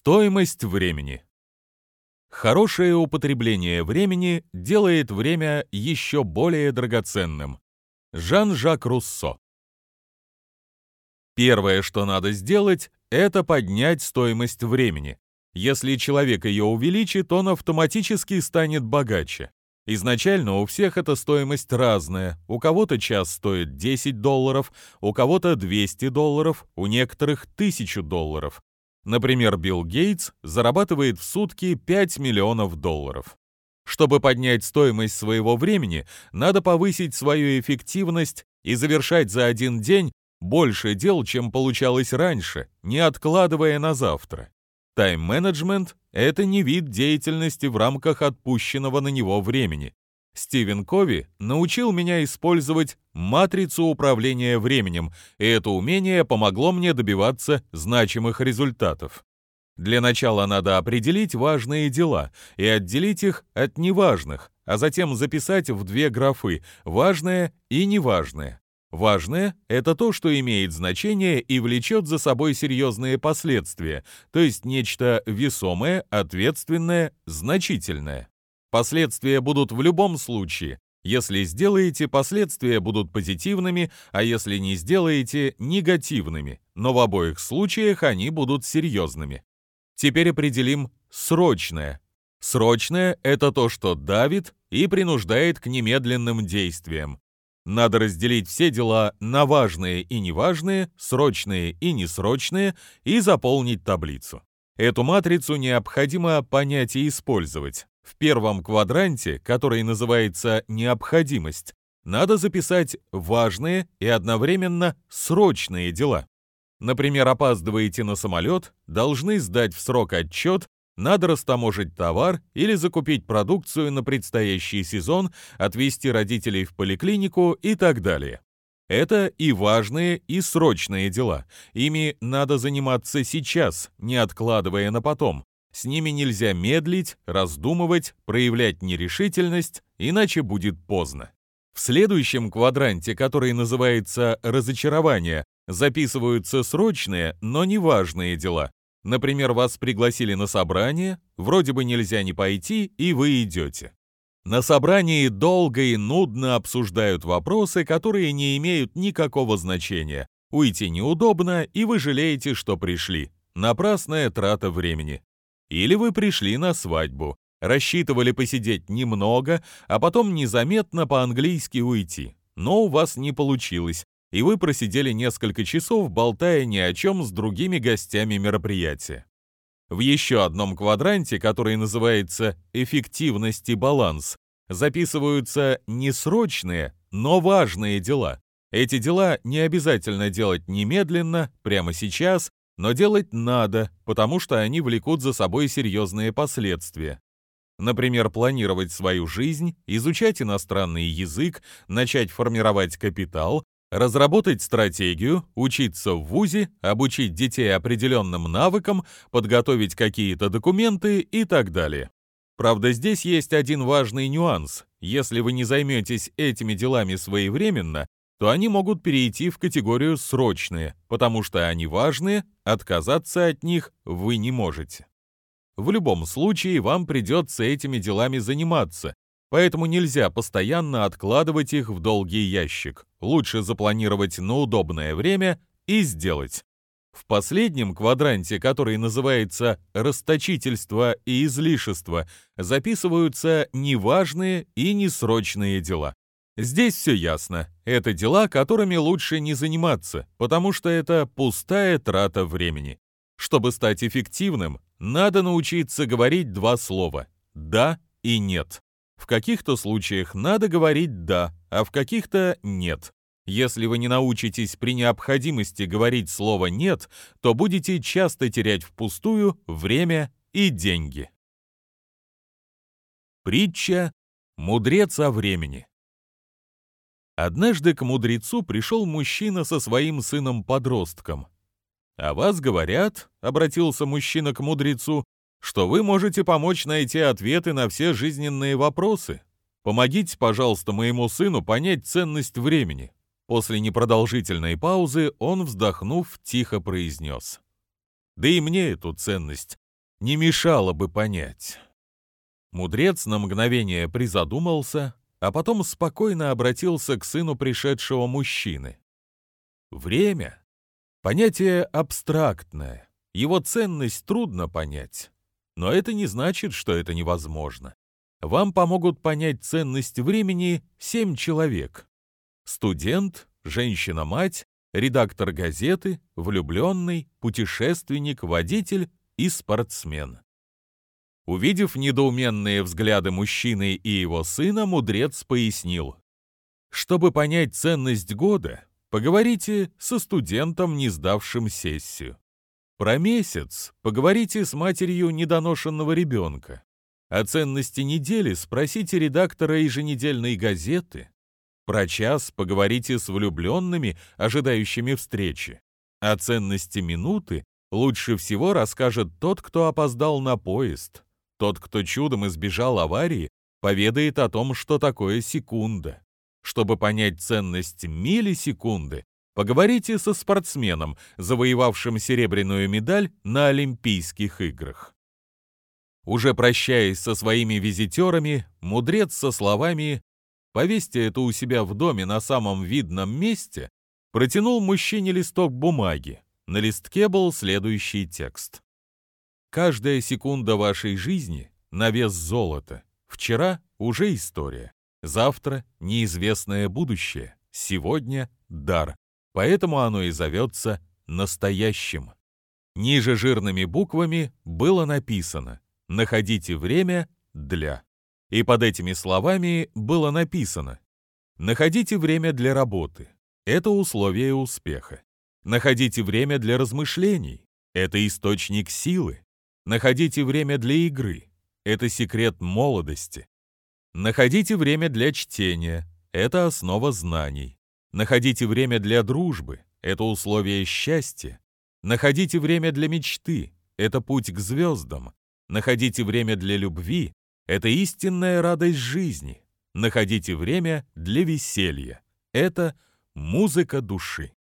Стоимость времени. Хорошее употребление времени делает время еще более драгоценным. Жан-Жак Руссо. Первое, что надо сделать, это поднять стоимость времени. Если человек ее увеличит, он автоматически станет богаче. Изначально у всех эта стоимость разная. У кого-то час стоит 10 долларов, у кого-то 200 долларов, у некоторых 1000 долларов. Например, Билл Гейтс зарабатывает в сутки 5 миллионов долларов. Чтобы поднять стоимость своего времени, надо повысить свою эффективность и завершать за один день больше дел, чем получалось раньше, не откладывая на завтра. Тайм-менеджмент — это не вид деятельности в рамках отпущенного на него времени. Стивен Кови научил меня использовать матрицу управления временем, и это умение помогло мне добиваться значимых результатов. Для начала надо определить важные дела и отделить их от неважных, а затем записать в две графы «важное» и «неважное». Важное — это то, что имеет значение и влечет за собой серьезные последствия, то есть нечто весомое, ответственное, значительное. Последствия будут в любом случае. Если сделаете, последствия будут позитивными, а если не сделаете – негативными, но в обоих случаях они будут серьезными. Теперь определим срочное. Срочное – это то, что давит и принуждает к немедленным действиям. Надо разделить все дела на важные и неважные, срочные и несрочные и заполнить таблицу. Эту матрицу необходимо понять и использовать. В первом квадранте, который называется «необходимость», надо записать важные и одновременно срочные дела. Например, опаздываете на самолет, должны сдать в срок отчет, надо растаможить товар или закупить продукцию на предстоящий сезон, отвезти родителей в поликлинику и так далее. Это и важные, и срочные дела. Ими надо заниматься сейчас, не откладывая на потом. С ними нельзя медлить, раздумывать, проявлять нерешительность, иначе будет поздно. В следующем квадранте, который называется «разочарование», записываются срочные, но неважные дела. Например, вас пригласили на собрание, вроде бы нельзя не пойти, и вы идете. На собрании долго и нудно обсуждают вопросы, которые не имеют никакого значения. Уйти неудобно, и вы жалеете, что пришли. Напрасная трата времени. Или вы пришли на свадьбу, рассчитывали посидеть немного, а потом незаметно по-английски уйти. Но у вас не получилось, и вы просидели несколько часов, болтая ни о чем с другими гостями мероприятия. В еще одном квадранте, который называется «эффективность и баланс», записываются не срочные, но важные дела. Эти дела не обязательно делать немедленно, прямо сейчас, но делать надо, потому что они влекут за собой серьезные последствия. Например, планировать свою жизнь, изучать иностранный язык, начать формировать капитал, разработать стратегию, учиться в ВУЗе, обучить детей определенным навыкам, подготовить какие-то документы и так далее. Правда, здесь есть один важный нюанс. Если вы не займетесь этими делами своевременно, то они могут перейти в категорию «срочные», потому что они важные, отказаться от них вы не можете. В любом случае вам придется этими делами заниматься, поэтому нельзя постоянно откладывать их в долгий ящик. Лучше запланировать на удобное время и сделать. В последнем квадранте, который называется «расточительство и излишество», записываются неважные и несрочные дела. Здесь все ясно. Это дела, которыми лучше не заниматься, потому что это пустая трата времени. Чтобы стать эффективным, надо научиться говорить два слова «да» и «нет». В каких-то случаях надо говорить «да», а в каких-то «нет». Если вы не научитесь при необходимости говорить слово «нет», то будете часто терять впустую время и деньги. Притча «Мудрец о времени». Однажды к мудрецу пришел мужчина со своим сыном-подростком. «А вас говорят, — обратился мужчина к мудрецу, — что вы можете помочь найти ответы на все жизненные вопросы. Помогите, пожалуйста, моему сыну понять ценность времени». После непродолжительной паузы он, вздохнув, тихо произнес. «Да и мне эту ценность не мешало бы понять. Мудрец на мгновение призадумался, а потом спокойно обратился к сыну пришедшего мужчины. Время — понятие абстрактное, его ценность трудно понять, но это не значит, что это невозможно. Вам помогут понять ценность времени семь человек. Студент, женщина-мать, редактор газеты, влюбленный, путешественник, водитель и спортсмен. Увидев недоуменные взгляды мужчины и его сына, мудрец пояснил. Чтобы понять ценность года, поговорите со студентом, не сдавшим сессию. Про месяц поговорите с матерью недоношенного ребенка. О ценности недели спросите редактора еженедельной газеты. Про час поговорите с влюбленными, ожидающими встречи. О ценности минуты лучше всего расскажет тот, кто опоздал на поезд. Тот, кто чудом избежал аварии, поведает о том, что такое секунда. Чтобы понять ценность миллисекунды, поговорите со спортсменом, завоевавшим серебряную медаль на Олимпийских играх. Уже прощаясь со своими визитерами, мудрец со словами «Повесьте это у себя в доме на самом видном месте» протянул мужчине листок бумаги. На листке был следующий текст. «Каждая секунда вашей жизни на вес золота. Вчера уже история. Завтра неизвестное будущее. Сегодня дар. Поэтому оно и зовется настоящим». Ниже жирными буквами было написано Находите время для. И под этими словами было написано Находите время для работы. Это условие успеха. Находите время для размышлений. Это источник силы. Находите время для игры. Это секрет молодости. Находите время для чтения. Это основа знаний. Находите время для дружбы. Это условие счастья. Находите время для мечты. Это путь к звездам. Находите время для любви – это истинная радость жизни. Находите время для веселья – это музыка души.